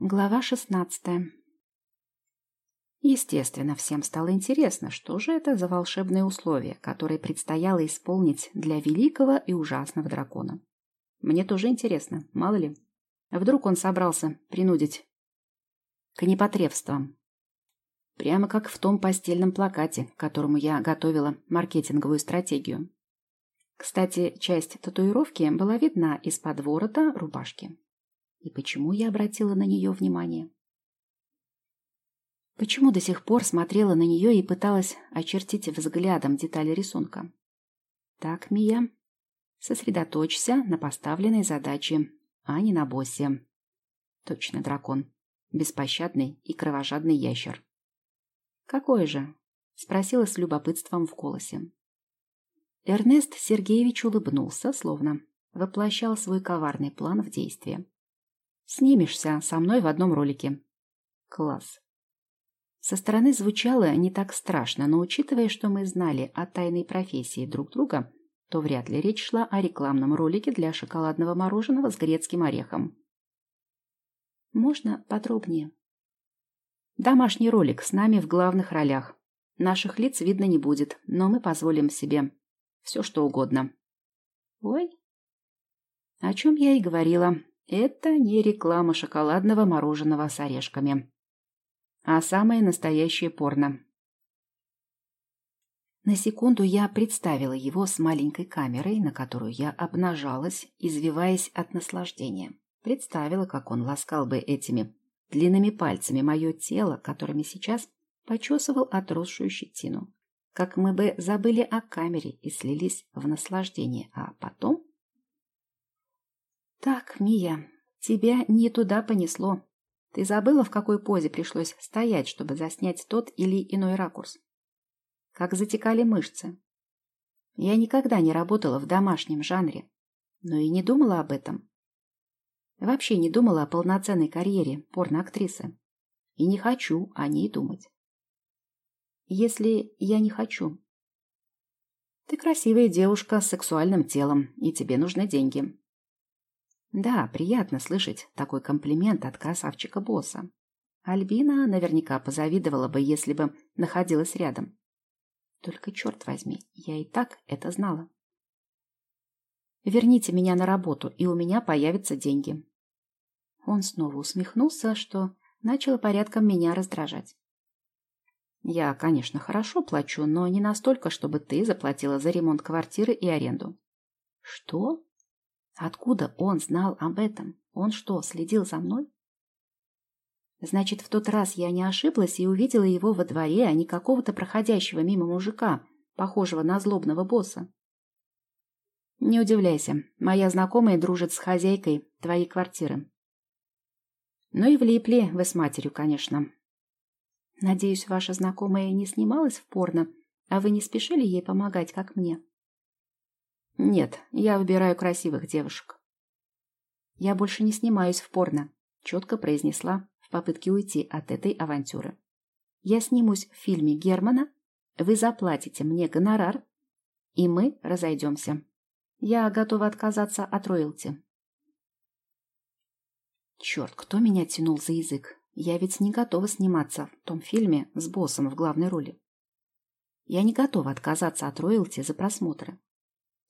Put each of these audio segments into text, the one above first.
Глава шестнадцатая Естественно, всем стало интересно, что же это за волшебные условия, которые предстояло исполнить для великого и ужасного дракона. Мне тоже интересно, мало ли. Вдруг он собрался принудить к непотребствам. Прямо как в том постельном плакате, к которому я готовила маркетинговую стратегию. Кстати, часть татуировки была видна из-под ворота рубашки. И почему я обратила на нее внимание? Почему до сих пор смотрела на нее и пыталась очертить взглядом детали рисунка? Так, Мия, сосредоточься на поставленной задаче, а не на боссе. Точно дракон. Беспощадный и кровожадный ящер. «Какой же?» — спросила с любопытством в голосе. Эрнест Сергеевич улыбнулся, словно воплощал свой коварный план в действие. Снимешься со мной в одном ролике. Класс. Со стороны звучало не так страшно, но учитывая, что мы знали о тайной профессии друг друга, то вряд ли речь шла о рекламном ролике для шоколадного мороженого с грецким орехом. Можно подробнее? Домашний ролик с нами в главных ролях. Наших лиц видно не будет, но мы позволим себе все, что угодно. Ой. О чем я и говорила. Это не реклама шоколадного мороженого с орешками, а самое настоящее порно. На секунду я представила его с маленькой камерой, на которую я обнажалась, извиваясь от наслаждения. Представила, как он ласкал бы этими длинными пальцами мое тело, которыми сейчас почесывал отросшую щетину. Как мы бы забыли о камере и слились в наслаждение, а потом «Так, Мия, тебя не туда понесло. Ты забыла, в какой позе пришлось стоять, чтобы заснять тот или иной ракурс? Как затекали мышцы? Я никогда не работала в домашнем жанре, но и не думала об этом. Вообще не думала о полноценной карьере порноактрисы. И не хочу о ней думать. Если я не хочу. Ты красивая девушка с сексуальным телом, и тебе нужны деньги. Да, приятно слышать такой комплимент от красавчика-босса. Альбина наверняка позавидовала бы, если бы находилась рядом. Только, черт возьми, я и так это знала. Верните меня на работу, и у меня появятся деньги. Он снова усмехнулся, что начало порядком меня раздражать. Я, конечно, хорошо плачу, но не настолько, чтобы ты заплатила за ремонт квартиры и аренду. Что? Откуда он знал об этом? Он что, следил за мной? Значит, в тот раз я не ошиблась и увидела его во дворе, а не какого-то проходящего мимо мужика, похожего на злобного босса. Не удивляйся, моя знакомая дружит с хозяйкой твоей квартиры. Ну и влипли вы с матерью, конечно. Надеюсь, ваша знакомая не снималась в порно, а вы не спешили ей помогать, как мне? Нет, я выбираю красивых девушек. Я больше не снимаюсь в порно, четко произнесла в попытке уйти от этой авантюры. Я снимусь в фильме Германа, вы заплатите мне гонорар, и мы разойдемся. Я готова отказаться от роялти. Черт, кто меня тянул за язык? Я ведь не готова сниматься в том фильме с боссом в главной роли. Я не готова отказаться от роялти за просмотры.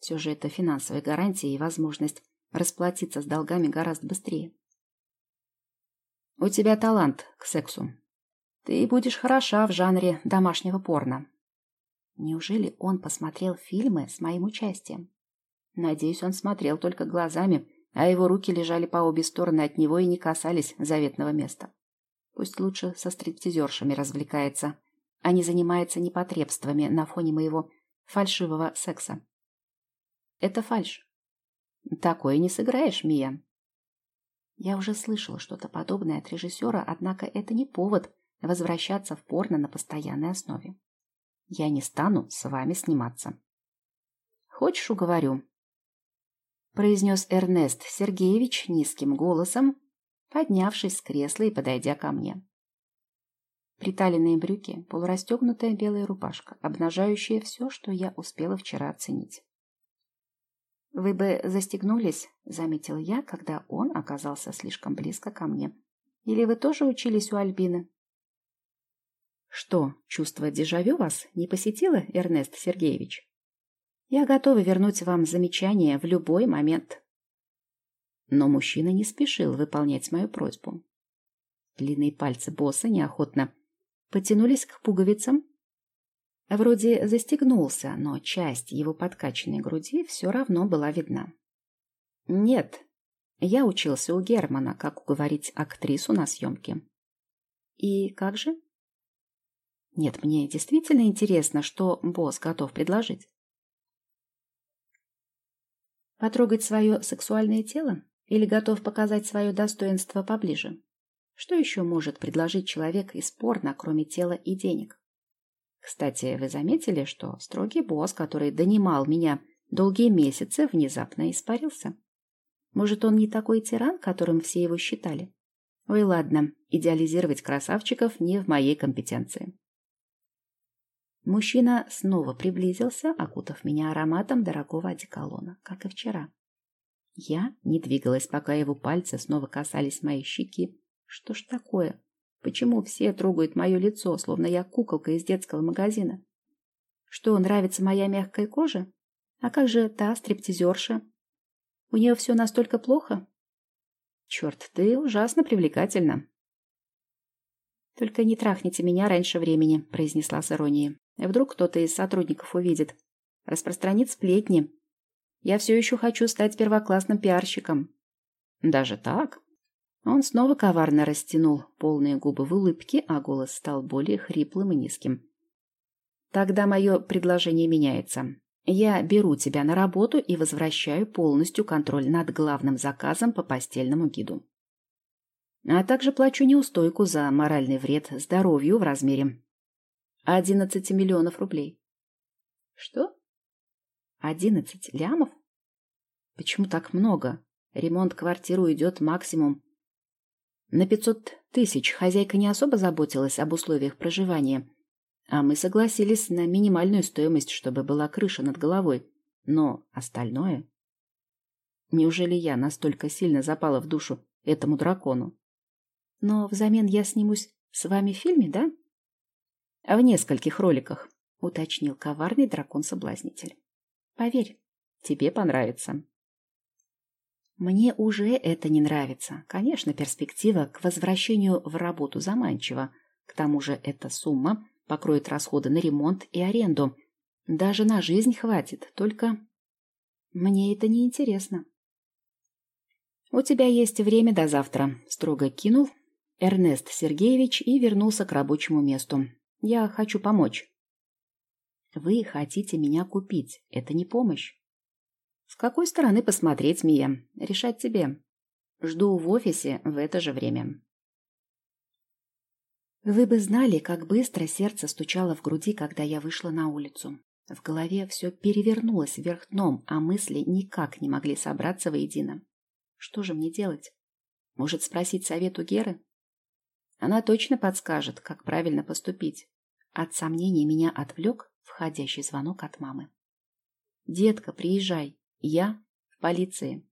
Все же это финансовая гарантия и возможность расплатиться с долгами гораздо быстрее. У тебя талант к сексу. Ты будешь хороша в жанре домашнего порно. Неужели он посмотрел фильмы с моим участием? Надеюсь, он смотрел только глазами, а его руки лежали по обе стороны от него и не касались заветного места. Пусть лучше со стриптизершами развлекается, а не занимается непотребствами на фоне моего фальшивого секса. Это фальш. Такое не сыграешь, Мия. Я уже слышала что-то подобное от режиссера, однако это не повод возвращаться в порно на постоянной основе. Я не стану с вами сниматься. Хочешь, уговорю? произнес Эрнест Сергеевич низким голосом, поднявшись с кресла и подойдя ко мне. Приталенные брюки, полурастегнутая белая рубашка, обнажающая все, что я успела вчера оценить. «Вы бы застегнулись», — заметил я, когда он оказался слишком близко ко мне. Или вы тоже учились у Альбины? Что, чувство дежавю вас не посетило, Эрнест Сергеевич? Я готова вернуть вам замечание в любой момент. Но мужчина не спешил выполнять мою просьбу. Длинные пальцы босса неохотно потянулись к пуговицам. Вроде застегнулся, но часть его подкачанной груди все равно была видна. Нет, я учился у Германа, как уговорить актрису на съемке. И как же? Нет, мне действительно интересно, что босс готов предложить. Потрогать свое сексуальное тело? Или готов показать свое достоинство поближе? Что еще может предложить человек из порно, кроме тела и денег? Кстати, вы заметили, что строгий босс, который донимал меня долгие месяцы, внезапно испарился? Может, он не такой тиран, которым все его считали? Ой, ладно, идеализировать красавчиков не в моей компетенции. Мужчина снова приблизился, окутав меня ароматом дорогого одеколона, как и вчера. Я не двигалась, пока его пальцы снова касались моей щеки, что ж такое? Почему все трогают мое лицо, словно я куколка из детского магазина? Что, нравится моя мягкая кожа? А как же та стриптизерша? У нее все настолько плохо? Черт, ты ужасно привлекательна. Только не трахните меня раньше времени, произнесла с иронией. Вдруг кто-то из сотрудников увидит. Распространит сплетни. Я все еще хочу стать первоклассным пиарщиком. Даже так? Он снова коварно растянул полные губы в улыбке, а голос стал более хриплым и низким. «Тогда мое предложение меняется. Я беру тебя на работу и возвращаю полностью контроль над главным заказом по постельному гиду. А также плачу неустойку за моральный вред здоровью в размере 11 миллионов рублей». «Что? 11 лямов? Почему так много? Ремонт квартиры уйдет максимум на пятьсот тысяч хозяйка не особо заботилась об условиях проживания, а мы согласились на минимальную стоимость, чтобы была крыша над головой. Но остальное... Неужели я настолько сильно запала в душу этому дракону? Но взамен я снимусь с вами в фильме, да? А в нескольких роликах, уточнил коварный дракон-соблазнитель. Поверь, тебе понравится. Мне уже это не нравится. Конечно, перспектива к возвращению в работу заманчива. К тому же эта сумма покроет расходы на ремонт и аренду. Даже на жизнь хватит, только мне это не интересно. У тебя есть время до завтра, строго кинул Эрнест Сергеевич и вернулся к рабочему месту. Я хочу помочь. Вы хотите меня купить. Это не помощь. С какой стороны посмотреть, Мия? Решать тебе. Жду в офисе в это же время. Вы бы знали, как быстро сердце стучало в груди, когда я вышла на улицу. В голове все перевернулось вверх дном, а мысли никак не могли собраться воедино. Что же мне делать? Может, спросить совет у Геры? Она точно подскажет, как правильно поступить. От сомнений меня отвлек входящий звонок от мамы. «Детка, приезжай!» Я в полиции.